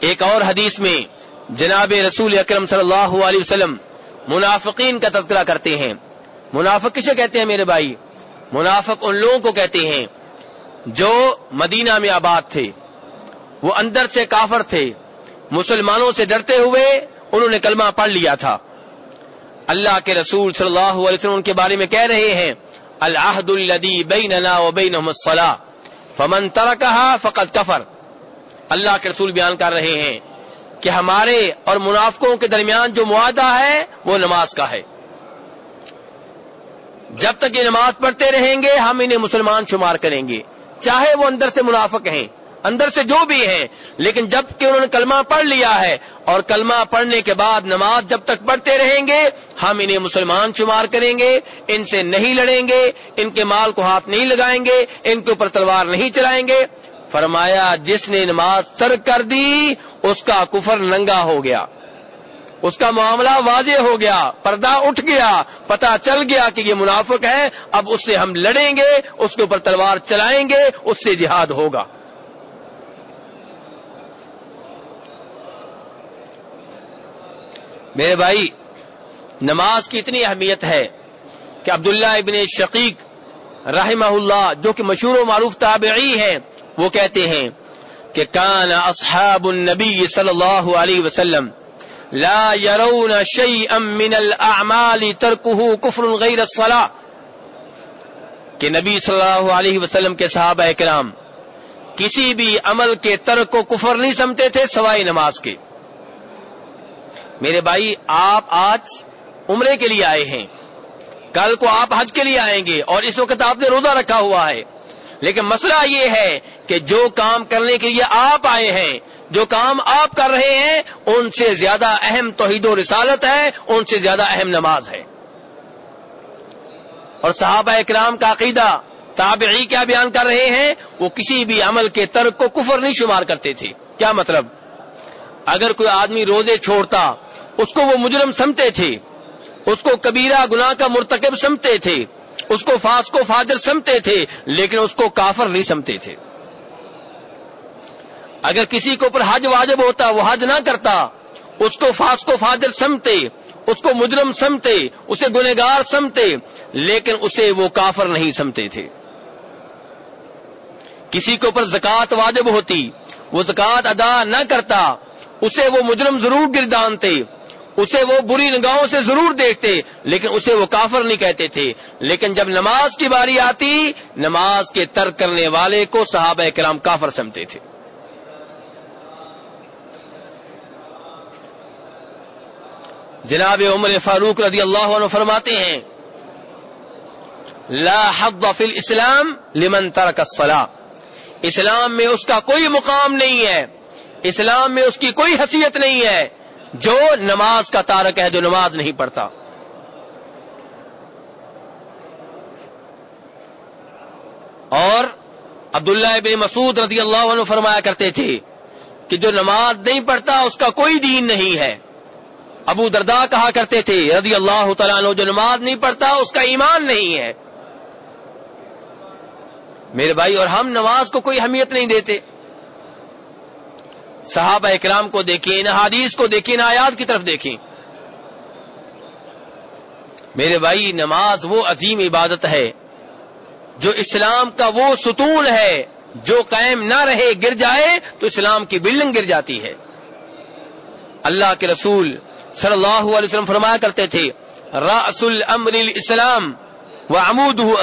ایک اور حدیث میں جناب رسول اکرم صلی اللہ علیہ وسلم منافقین کا تذکرہ کرتے ہیں۔ منافق کسے کہتے ہیں میرے بھائی؟ منافق ان لوگوں کو کہتے ہیں جو مدینہ میں آباد تھے۔ وہ اندر سے کافر تھے۔ مسلمانوں سے ڈرتے ہوئے انہوں نے کلمہ پڑھ لیا تھا۔ اللہ کے رسول صلی اللہ علیہ وسلم ان کے بارے میں کہہ رہے ہیں، العہد الدی بیننا و بینہم الصلاح فمن ترکہا فقد کفر۔ اللہ کے رسول بیان کر رہے ہیں کہ ہمارے اور منافقوں کے درمیان جو معاہدہ ہے وہ نماز کا ہے۔ جب تک یہ نماز پڑھتے رہیں گے، ہم انہیں مسلمان شمار کریں گے۔ چاہے وہ اندر سے منافق ہیں، اندر سے جو بھی ہیں، لیکن جبکہ انہوں نے کلمہ پڑھ لیا ہے اور کلمہ پڑھنے کے بعد نماز جب تک پڑھتے رہیں گے، ہم انہیں مسلمان شمار کریں گے، ان سے نہیں لڑیں گے، ان کے مال کو ہاتھ نہیں لگائیں گے، ان کے اوپر تلوار نہیں چلائیں گے۔ فرمایا، جس نے نماز ترک کر دی، اس کا کفر ننگا ہو گیا۔ اس کا معاملہ واضح ہو گیا، پردہ اٹھ گیا پتا چل گیا کہ یہ منافق ہے اب اس سے ہم لڑیں گے، اس کے اوپر تلوار چلائیں گے، اس سے جہاد ہوگا۔ میرے بھائی، نماز کی اتنی اہمیت ہے کہ عبداللہ ابن شقیق رحمہ اللہ، جو کہ مشہور و معروف تابعی ہیں وہ کہتے ہیں کہ کان اصحاب النبی صلی اللہ علیہ وسلم لا يرون شيئا من الاعمال تركه كفر غیر الصلاه کہ نبی صلی اللہ علیہ وسلم کے صحابہ کرام کسی بھی عمل کے ترک کو کفر نہیں سمتے تھے سوائے نماز کے۔ میرے بھائی، آپ آج عمرے کے لیے آئے ہیں، کل کو آپ حج کے لیے آئیں گے اور اس وقت آپ نے روزہ رکھا ہوا ہے۔ لیکن مسئلہ یہ ہے کہ جو کام کرنے کے لیے آپ آئے ہیں، جو کام آپ کر رہے ہیں، ان سے زیادہ اہم توحید و رسالت ہے، ان سے زیادہ اہم نماز ہے۔ اور صحابہ اکرام کا عقیدہ، تابعی کیا بیان کر رہے ہیں؟ وہ کسی بھی عمل کے ترک کو کفر نہیں شمار کرتے تھے۔ کیا مطلب؟ اگر کوئی آدمی روزے چھوڑتا، اس کو وہ مجرم سمتے تھے۔ اس کو کبیرہ گناہ کا مرتکب سمتے تھے۔ اس کو فاس کو فاجر سمتے تھے، لیکن اس کو کافر نہیں سمتے تھے۔ اگر کسی کے اوپر حج واجب ہوتا، وہ حج نہ کرتا، اس کو فاس کو فاجر سمتے، اس کو مجرم سمتے، اسے گنےگار سمتے، لیکن اسے وہ کافر نہیں سمتے تھے۔ کسی کے اوپر زکات واجب ہوتی، وہ زکات ادا نہ کرتا، اسے وہ مجرم ضرور گردانتے اسے وہ بری نگاہوں سے ضرور دیکھتے، لیکن اسے وہ کافر نہیں کہتے تھے۔ لیکن جب نماز کی باری آتی، نماز کے ترک کرنے والے کو صحابہ کرام کافر سمتے تھے۔ جناب عمر فاروق رضی اللہ عنہ فرماتے ہیں، لا حد فی الاسلام لمن ترک الصلاة۔ اسلام میں اس کا کوئی مقام نہیں ہے۔ اسلام میں اس کی کوئی حیثیت نہیں ہے۔ جو نماز کا تارک ہے جو نماز نہیں پڑھتا۔ اور عبداللہ ابن مسعود رضی اللہ عنہ فرمایا کرتے تھے کہ جو نماز نہیں پڑھتا، اس کا کوئی دین نہیں ہے۔ ابو دردا کہا کرتے تھے، رضی اللہ تعالیٰ عنہ، جو نماز نہیں پڑھتا، اس کا ایمان نہیں ہے۔ میرے بھائی، اور ہم نماز کو کوئی اہمیت نہیں دیتے۔ صحابہ اکرام کو دیکھیں ان حادیث کو دیکھیں ان آیات کی طرف دیکھیں۔ میرے بھائی، نماز وہ عظیم عبادت ہے جو اسلام کا وہ ستون ہے جو قائم نہ رہے، گر جائے تو اسلام کی بلڈنگ گر جاتی ہے۔ اللہ کے رسول صلی اللہ علیہ وسلم فرمایا کرتے تھے راس الامر الاسلام و امود و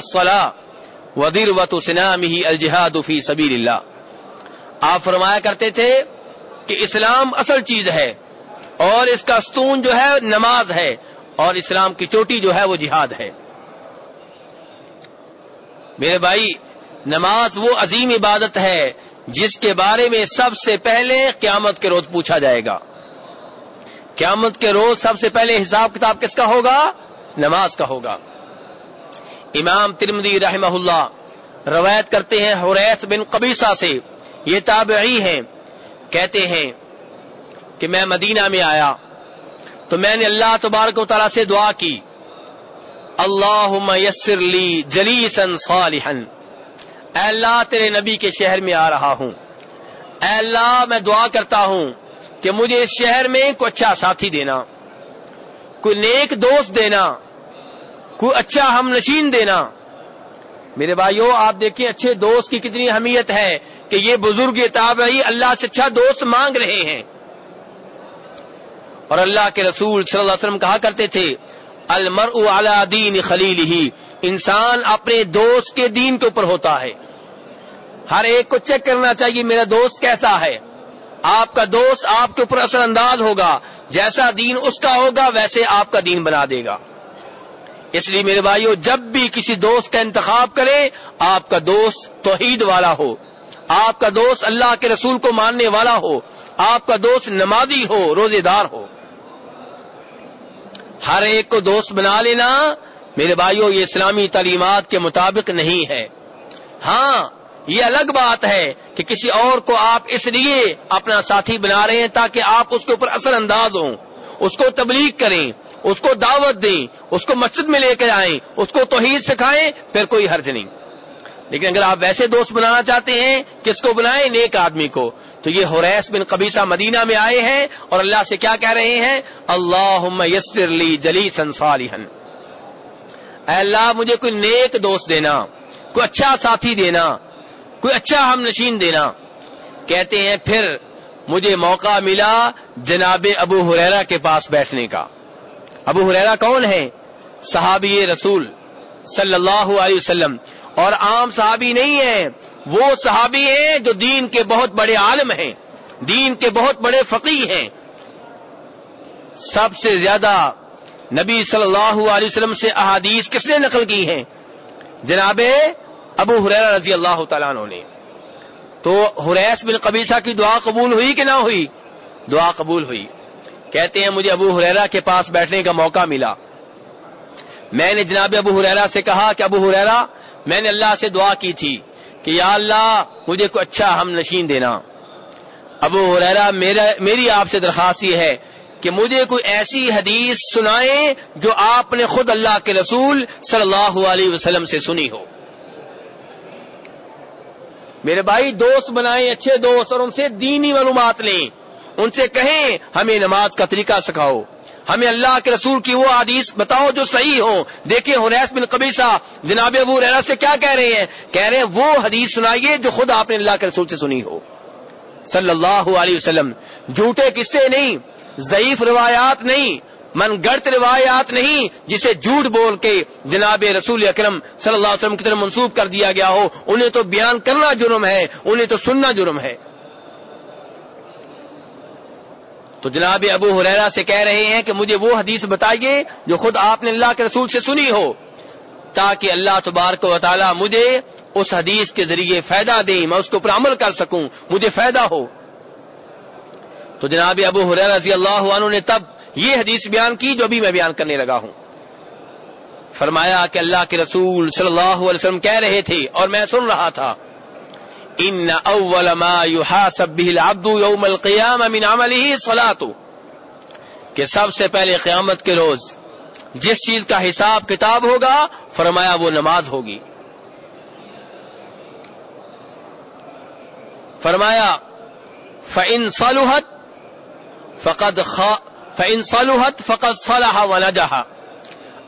و سنام ہی الجہاد فی سبیل اللہ۔ آپ فرمایا کرتے تھے کہ اسلام اصل چیز ہے اور اس کا ستون جو ہے نماز ہے اور اسلام کی چوٹی جو ہے وہ جہاد ہے۔ میرے بھائی، نماز وہ عظیم عبادت ہے جس کے بارے میں سب سے پہلے قیامت کے روز پوچھا جائے گا۔ قیامت کے روز سب سے پہلے حساب کتاب کس کا ہوگا؟ نماز کا ہوگا۔ امام ترمدی رحمہ اللہ روایت کرتے ہیں حریت بن قبیصہ سے، یہ تابعی ہیں۔ کہتے ہیں کہ میں مدینہ میں آیا تو میں نے اللہ تبارک و تعالیٰ سے دعا کی اللہ میسر لی جلی سن اے اللہ، تیرے نبی کے شہر میں آ رہا ہوں۔ اے اللہ، میں دعا کرتا ہوں کہ مجھے اس شہر میں کوئی اچھا ساتھی دینا، کوئی نیک دوست دینا، کوئی اچھا ہم نشین دینا۔ میرے بھائیوں آپ دیکھیں اچھے دوست کی کتنی اہمیت ہے کہ یہ بزرگ تابعی اللہ سے اچھا دوست مانگ رہے ہیں۔ اور اللہ کے رسول صلی اللہ علیہ وسلم کہا کرتے تھے المر اعلی دین خلیل ہی انسان اپنے دوست کے دین کے اوپر ہوتا ہے۔ ہر ایک کو چیک کرنا چاہیے، میرا دوست کیسا ہے۔ آپ کا دوست آپ کے اوپر اثر انداز ہوگا، جیسا دین اس کا ہوگا، ویسے آپ کا دین بنا دے گا۔ اس لیے میرے بھائیوں جب بھی کسی دوست کا انتخاب کرے آپ کا دوست توحید والا ہو، آپ کا دوست اللہ کے رسول کو ماننے والا ہو، آپ کا دوست نمازی ہو روزے دار ہو۔ ہر ایک کو دوست بنا لینا میرے بھائیوں یہ اسلامی تعلیمات کے مطابق نہیں ہے۔ ہاں یہ الگ بات ہے کہ کسی اور کو آپ اس لیے اپنا ساتھی بنا رہے ہیں تاکہ آپ اس کے اوپر اثر انداز ہوں۔ اس کو تبلیغ کریں، اس کو دعوت دیں، اس کو مسجد میں لے کر آئیں، اس کو توحید سکھائیں، پھر کوئی حرج نہیں۔ لیکن اگر آپ ویسے دوست بنانا چاہتے ہیں، کس کو بنائیں؟ نیک آدمی کو۔ تو یہ حریس بن قبیصہ مدینہ میں آئے ہیں اور اللہ سے کیا کہہ رہے ہیں؟ اللہ یسر لی جلی سنسالحن اے اللہ، مجھے کوئی نیک دوست دینا، کوئی اچھا ساتھی دینا، کوئی اچھا ہم نشین دینا۔ کہتے ہیں، پھر مجھے موقع ملا جناب ابو حریرا کے پاس بیٹھنے کا۔ ابو حریرا کون ہے صحابی رسول صلی اللہ علیہ وسلم۔ اور عام صحابی نہیں ہے وہ صحابی ہیں جو دین کے بہت بڑے عالم ہیں، دین کے بہت بڑے فقی ہیں۔ سب سے زیادہ نبی صلی اللہ علیہ وسلم سے احادیث کس نے نقل کی ہیں؟ جناب ابو حریرا رضی اللہ تعالیٰ عنہ نے۔ تو حریس بن قبیصہ کی دعا قبول ہوئی کہ نہ ہوئی؟ دعا قبول ہوئی۔ کہتے ہیں مجھے ابو حریرا کے پاس بیٹھنے کا موقع ملا۔ میں نے جناب ابو حریرا سے کہا کہ ابو حریرا میں نے اللہ سے دعا کی تھی کہ یا اللہ، مجھے کوئی اچھا ہم نشین دینا۔ ابو حریرا میری آپ سے درخواست یہ ہے کہ مجھے کوئی ایسی حدیث سنائیں جو آپ نے خود اللہ کے رسول صلی اللہ علیہ وسلم سے سنی ہو۔ میرے بھائی دوست بنائیں، اچھے دوست، اور ان سے دینی معلومات لیں۔ ان سے کہیں، ہمیں نماز کا طریقہ سکھاؤ۔ ہمیں اللہ کے رسول کی وہ حدیث بتاؤ جو صحیح ہو۔ دیکھیں حریس بن قبیصہ، جناب ابو ریرا سے کیا کہہ رہے ہیں؟ کہہ رہے ہیں، وہ حدیث سنائیے جو خود آپ نے اللہ کے رسول سے سنی ہو۔ صلی اللہ علیہ وسلم۔ جھوٹے قصے نہیں، ضعیف روایات نہیں من گڑت روایات نہیں جسے جھوٹ بول کے جناب رسول اکرم صلی اللہ علیہ وسلم کی طرف منسوخ کر دیا گیا ہو، انہیں تو بیان کرنا جرم ہے، انہیں تو سننا جرم ہے۔ تو جناب ابو حریرا سے کہہ رہے ہیں کہ مجھے وہ حدیث بتائیے جو خود آپ نے اللہ کے رسول سے سنی ہو، تاکہ اللہ تبارک و تعالی مجھے اس حدیث کے ذریعے فائدہ دے میں اس کے اوپر عمل کر سکوں، مجھے فائدہ ہو۔ تو جناب ابو حریر رضی اللہ عنہ نے تب یہ حدیث بیان کی جو ابھی میں بیان کرنے لگا ہوں۔ فرمایا کہ اللہ کے رسول صلی اللہ علیہ وسلم کہہ رہے تھے اور میں سن رہا تھا۔ ان اول ما يحاسب به العبد يوم القيامه من عمله صلاته کہ سب سے پہلے قیامت کے روز جس چیز کا حساب کتاب ہوگا، فرمایا وہ نماز ہوگی۔ فرمایا، فَإِن صَلُحَتْ فقد فن صلحت فقط صلاح و نجہ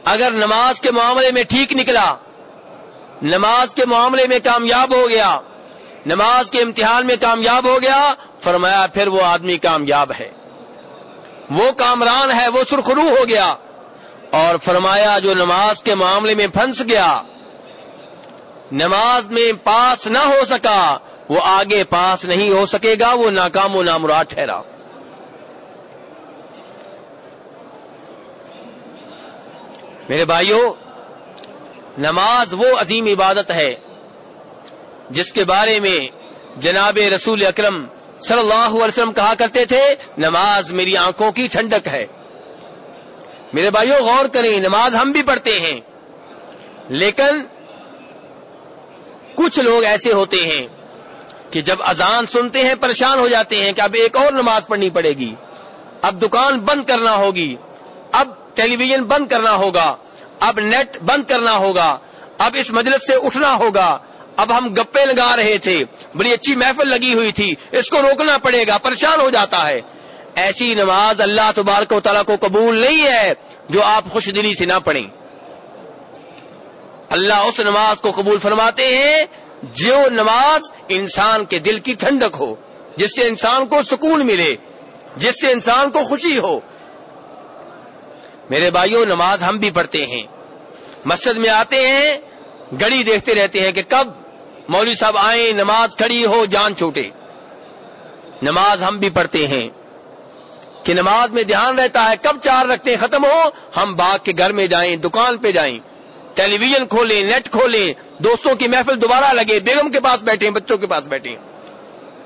اگر نماز کے معاملے میں ٹھیک نکلا، نماز کے معاملے میں کامیاب ہو گیا، نماز کے امتحان میں کامیاب ہو گیا، فرمایا پھر وہ آدمی کامیاب ہے۔ وہ کامران ہے، وہ سرخرو ہو گیا۔ اور فرمایا جو نماز کے معاملے میں پھنس گیا، نماز میں پاس نہ ہو سکا، وہ آگے پاس نہیں ہو سکے گا، وہ ناکام و نامراد ٹھہرا۔ میرے بھائیوں نماز وہ عظیم عبادت ہے جس کے بارے میں جناب رسول اکرم صلی اللہ علیہ وسلم کہا کرتے تھے، نماز میری آنکھوں کی ٹھنڈک ہے۔ میرے بھائیوں غور کریں، نماز ہم بھی پڑھتے ہیں، لیکن کچھ لوگ ایسے ہوتے ہیں کہ جب اذان سنتے ہیں، پریشان ہو جاتے ہیں کہ اب ایک اور نماز پڑھنی پڑے گی، اب دکان بند کرنا ہوگی، اب ٹیلی ویژن بند کرنا ہوگا، اب نیٹ بند کرنا ہوگا، اب اس مجلس سے اٹھنا ہوگا، اب ہم گپے لگا رہے تھے، بڑی اچھی محفل لگی ہوئی تھی، اس کو روکنا پڑے گا، پریشان ہو جاتا ہے۔ ایسی نماز اللہ تبارک و تعالیٰ کو قبول نہیں ہے جو آپ خوش دلی سے نہ پڑھیں۔ اللہ اس نماز کو قبول فرماتے ہیں جو نماز انسان کے دل کی ٹھنڈک ہو، جس سے انسان کو سکون ملے، جس سے انسان کو خوشی ہو۔ میرے بھائیوں نماز ہم بھی پڑھتے ہیں۔ مسجد میں آتے ہیں، گڑی دیکھتے رہتے ہیں کہ کب مولوی صاحب آئیں، نماز کھڑی ہو، جان چھوٹے۔ نماز ہم بھی پڑھتے ہیں۔ کہ نماز میں دھیان رہتا ہے، کب چار رکھتے ختم ہو، ہم باغ کے گھر میں جائیں، دکان پہ جائیں۔ ٹیلی ویژن کھولیں، نیٹ کھولیں، دوستوں کی محفل دوبارہ لگے، بیگم کے پاس بیٹھے، بچوں کے پاس بیٹھے۔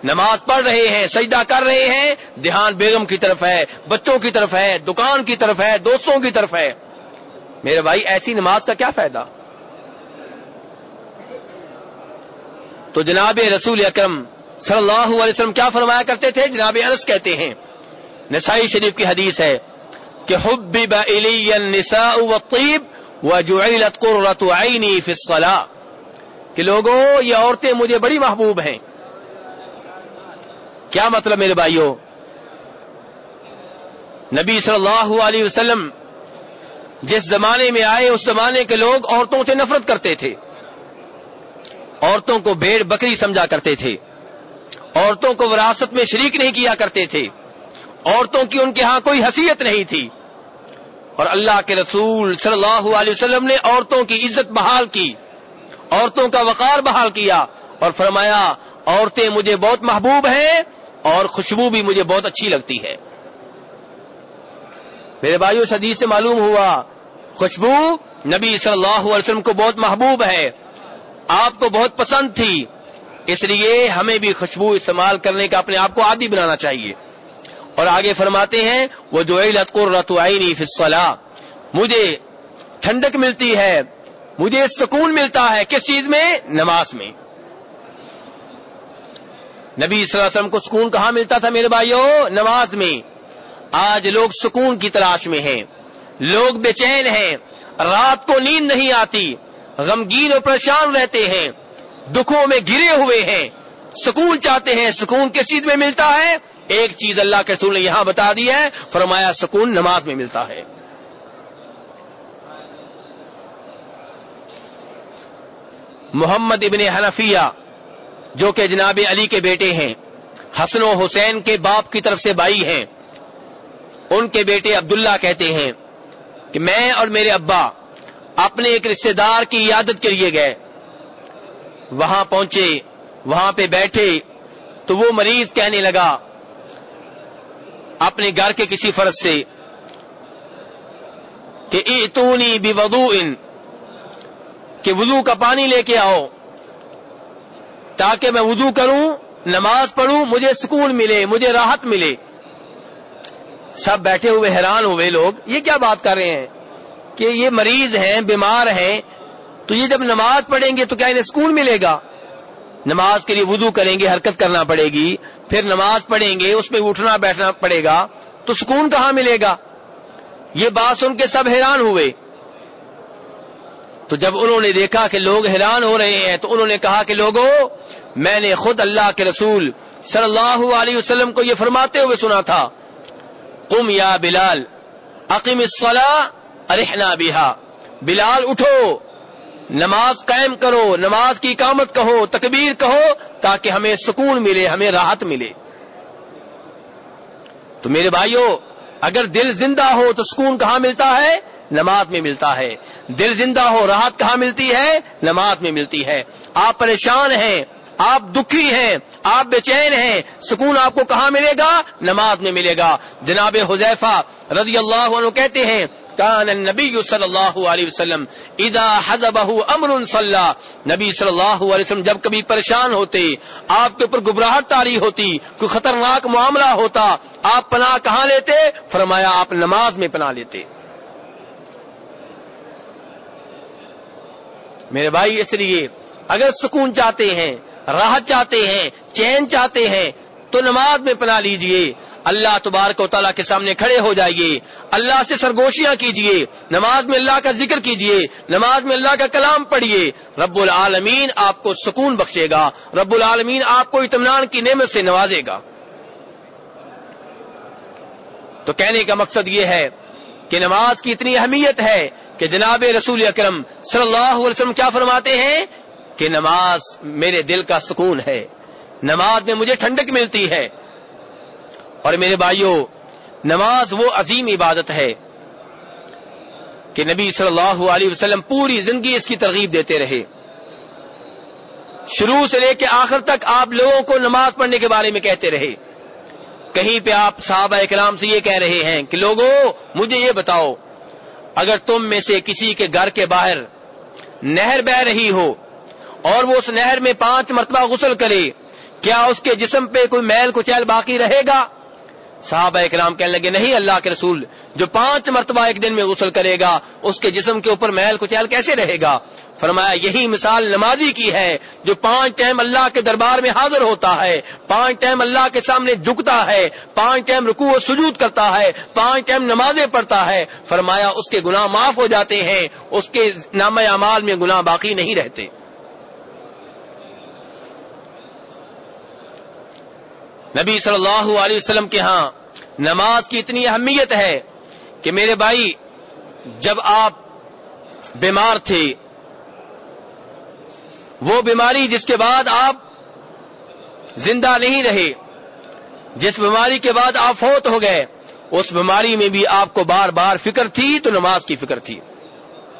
نماز پڑھ رہے ہیں، سجدہ کر رہے ہیں، دھیان بیگم کی طرف ہے، بچوں کی طرف ہے، دکان کی طرف ہے، دوستوں کی طرف ہے۔ میرے بھائی، ایسی نماز کا کیا فائدہ؟ تو جناب رسول اکرم صلی اللہ علیہ وسلم کیا فرمایا کرتے تھے؟ جناب انس کہتے ہیں، نسائی شریف کی حدیث ہے کہ حب النساء والطیب وجعلت قرۃ عینی فی الصلاۃ۔ کہ لوگوں، یہ عورتیں مجھے بڑی محبوب ہیں۔ کیا مطلب میرے بھائیوں نبی صلی اللہ علیہ وسلم جس زمانے میں آئے، اس زمانے کے لوگ عورتوں سے نفرت کرتے تھے۔ عورتوں کو بھیڑ بکری سمجھا کرتے تھے۔ عورتوں کو وراثت میں شریک نہیں کیا کرتے تھے۔ عورتوں کی ان کے ہاں کوئی حیثیت نہیں تھی۔ اور اللہ کے رسول صلی اللہ علیہ وسلم نے عورتوں کی عزت بحال کی، عورتوں کا وقار بحال کیا اور فرمایا، عورتیں مجھے بہت محبوب ہیں اور خوشبو بھی مجھے بہت اچھی لگتی ہے۔ میرے بھائیوں صدی سے معلوم ہوا، خوشبو نبی صلی اللہ علیہ وسلم کو بہت محبوب ہے۔ آپ کو بہت پسند تھی، اس لیے ہمیں بھی خوشبو استعمال کرنے کا اپنے آپ کو عادی بنانا چاہیے۔ اور آگے فرماتے ہیں وہ جو رتوئی فصلا مجھے ٹھنڈک ملتی ہے، مجھے سکون ملتا ہے، کس چیز میں؟ نماز میں۔ نبی صلی اللہ علیہ وسلم کو سکون کہاں ملتا تھا میرے بھائیوں نماز میں۔ آج لوگ سکون کی تلاش میں ہیں۔ لوگ بے چین ہیں۔ رات کو نیند نہیں آتی۔ غمگین اور پریشان رہتے ہیں۔ دکھوں میں گرے ہوئے ہیں۔ سکون چاہتے ہیں۔ سکون کس چیز میں ملتا ہے؟ ایک چیز اللہ کے رسول نے یہاں بتا دی ہے۔ فرمایا، سکون نماز میں ملتا ہے۔ محمد ابن حنفیہ جو کہ جناب علی کے بیٹے ہیں، حسن و حسین کے باپ کی طرف سے بائی ہیں۔ ان کے بیٹے عبداللہ کہتے ہیں کہ میں اور میرے ابا اپنے ایک رشتے دار کی عیادت کے لیے گئے۔ وہاں پہنچے، وہاں پہ بیٹھے تو وہ مریض کہنے لگا، اپنے گھر کے کسی فرض سے، کہ ایتونی بھی ودو ان کہ وضو کا پانی لے کے آؤ۔ تاکہ میں وضو کروں، نماز پڑھوں، مجھے سکون ملے، مجھے راحت ملے۔ سب بیٹھے ہوئے حیران ہوئے لوگ، یہ کیا بات کر رہے ہیں؟ کہ یہ مریض ہیں، بیمار ہیں، تو یہ جب نماز پڑھیں گے تو کیا انہیں سکون ملے گا؟ نماز کے لیے وضو کریں گے، حرکت کرنا پڑے گی، پھر نماز پڑھیں گے، اس میں اٹھنا بیٹھنا پڑے گا، تو سکون کہاں ملے گا؟ یہ بات سن کے سب حیران ہوئے۔ تو جب انہوں نے دیکھا کہ لوگ حیران ہو رہے ہیں تو انہوں نے کہا کہ لوگوں، میں نے خود اللہ کے رسول صلی اللہ علیہ وسلم کو یہ فرماتے ہوئے سنا تھا۔ قم یا بلال عقیم ارحنا بہا۔ بلال اٹھو، نماز قائم کرو، نماز کی اقامت کہو، تکبیر کہو تاکہ ہمیں سکون ملے، ہمیں راحت ملے۔ تو میرے بھائیوں اگر دل زندہ ہو تو سکون کہاں ملتا ہے؟ نماز میں ملتا ہے۔ دل زندہ ہو، راحت کہاں ملتی ہے؟ نماز میں ملتی ہے۔ آپ پریشان ہیں، آپ دکھی ہیں، آپ بے چین ہیں، سکون آپ کو کہاں ملے گا؟ نماز میں ملے گا۔ جناب حذیفہ رضی اللہ عنہ کہتے ہیں، کان نبی صلی اللہ علیہ وسلم ادا حزب امر صلی نبی صلی اللہ علیہ وسلم جب کبھی پریشان ہوتے، آپ کے اوپر گبراہٹ تاری ہوتی، کوئی خطرناک معاملہ ہوتا، آپ پناہ کہاں لیتے؟ فرمایا، آپ نماز میں پناہ لیتے۔ میرے بھائی، اس لیے اگر سکون چاہتے ہیں، راحت چاہتے ہیں، چین چاہتے ہیں، تو نماز میں پناہ لیجیے۔ اللہ تبارک و تعالیٰ کے سامنے کھڑے ہو جائیے۔ اللہ سے سرگوشیاں کیجیے۔ نماز میں اللہ کا ذکر کیجیے۔ نماز میں اللہ کا کلام پڑھیے رب العالمین آپ کو سکون بخشے گا۔ رب العالمین آپ کو اطمینان کی نعمت سے نوازے گا۔ تو کہنے کا مقصد یہ ہے کہ نماز کی اتنی اہمیت ہے کہ جناب رسول اکرم صلی اللہ علیہ وسلم کیا فرماتے ہیں کہ نماز میرے دل کا سکون ہے، نماز میں مجھے ٹھنڈک ملتی ہے۔ اور میرے بھائیوں نماز وہ عظیم عبادت ہے کہ نبی صلی اللہ علیہ وسلم پوری زندگی اس کی ترغیب دیتے رہے۔ شروع سے لے کے آخر تک آپ لوگوں کو نماز پڑھنے کے بارے میں کہتے رہے۔ کہیں پہ آپ صحابہ کلام سے یہ کہہ رہے ہیں کہ لوگوں، مجھے یہ بتاؤ اگر تم میں سے کسی کے گھر کے باہر نہر بہ رہی ہو اور وہ اس نہر میں پانچ مرتبہ غسل کرے، کیا اس کے جسم پہ کوئی میل کچیل باقی رہے گا؟ صحابہ اکرام کہنے لگے، نہیں اللہ کے رسول، جو پانچ مرتبہ ایک دن میں غسل کرے گا، اس کے جسم کے اوپر محل کچیل کیسے رہے گا؟ فرمایا، یہی مثال نمازی کی ہے، جو پانچ ٹائم اللہ کے دربار میں حاضر ہوتا ہے، پانچ ٹائم اللہ کے سامنے جھکتا ہے، پانچ ٹائم رکوع و سجود کرتا ہے، پانچ ٹائم نمازیں پڑھتا ہے. فرمایا، اس کے گناہ معاف ہو جاتے ہیں، اس کے نام اعمال میں گناہ باقی نہیں رہتے. نبی صلی اللہ علیہ وسلم کے ہاں نماز کی اتنی اہمیت ہے کہ میرے بھائی، جب آپ بیمار تھے، وہ بیماری جس کے بعد آپ زندہ نہیں رہے، جس بیماری کے بعد آپ فوت ہو گئے، اس بیماری میں بھی آپ کو بار بار فکر تھی تو نماز کی فکر تھی۔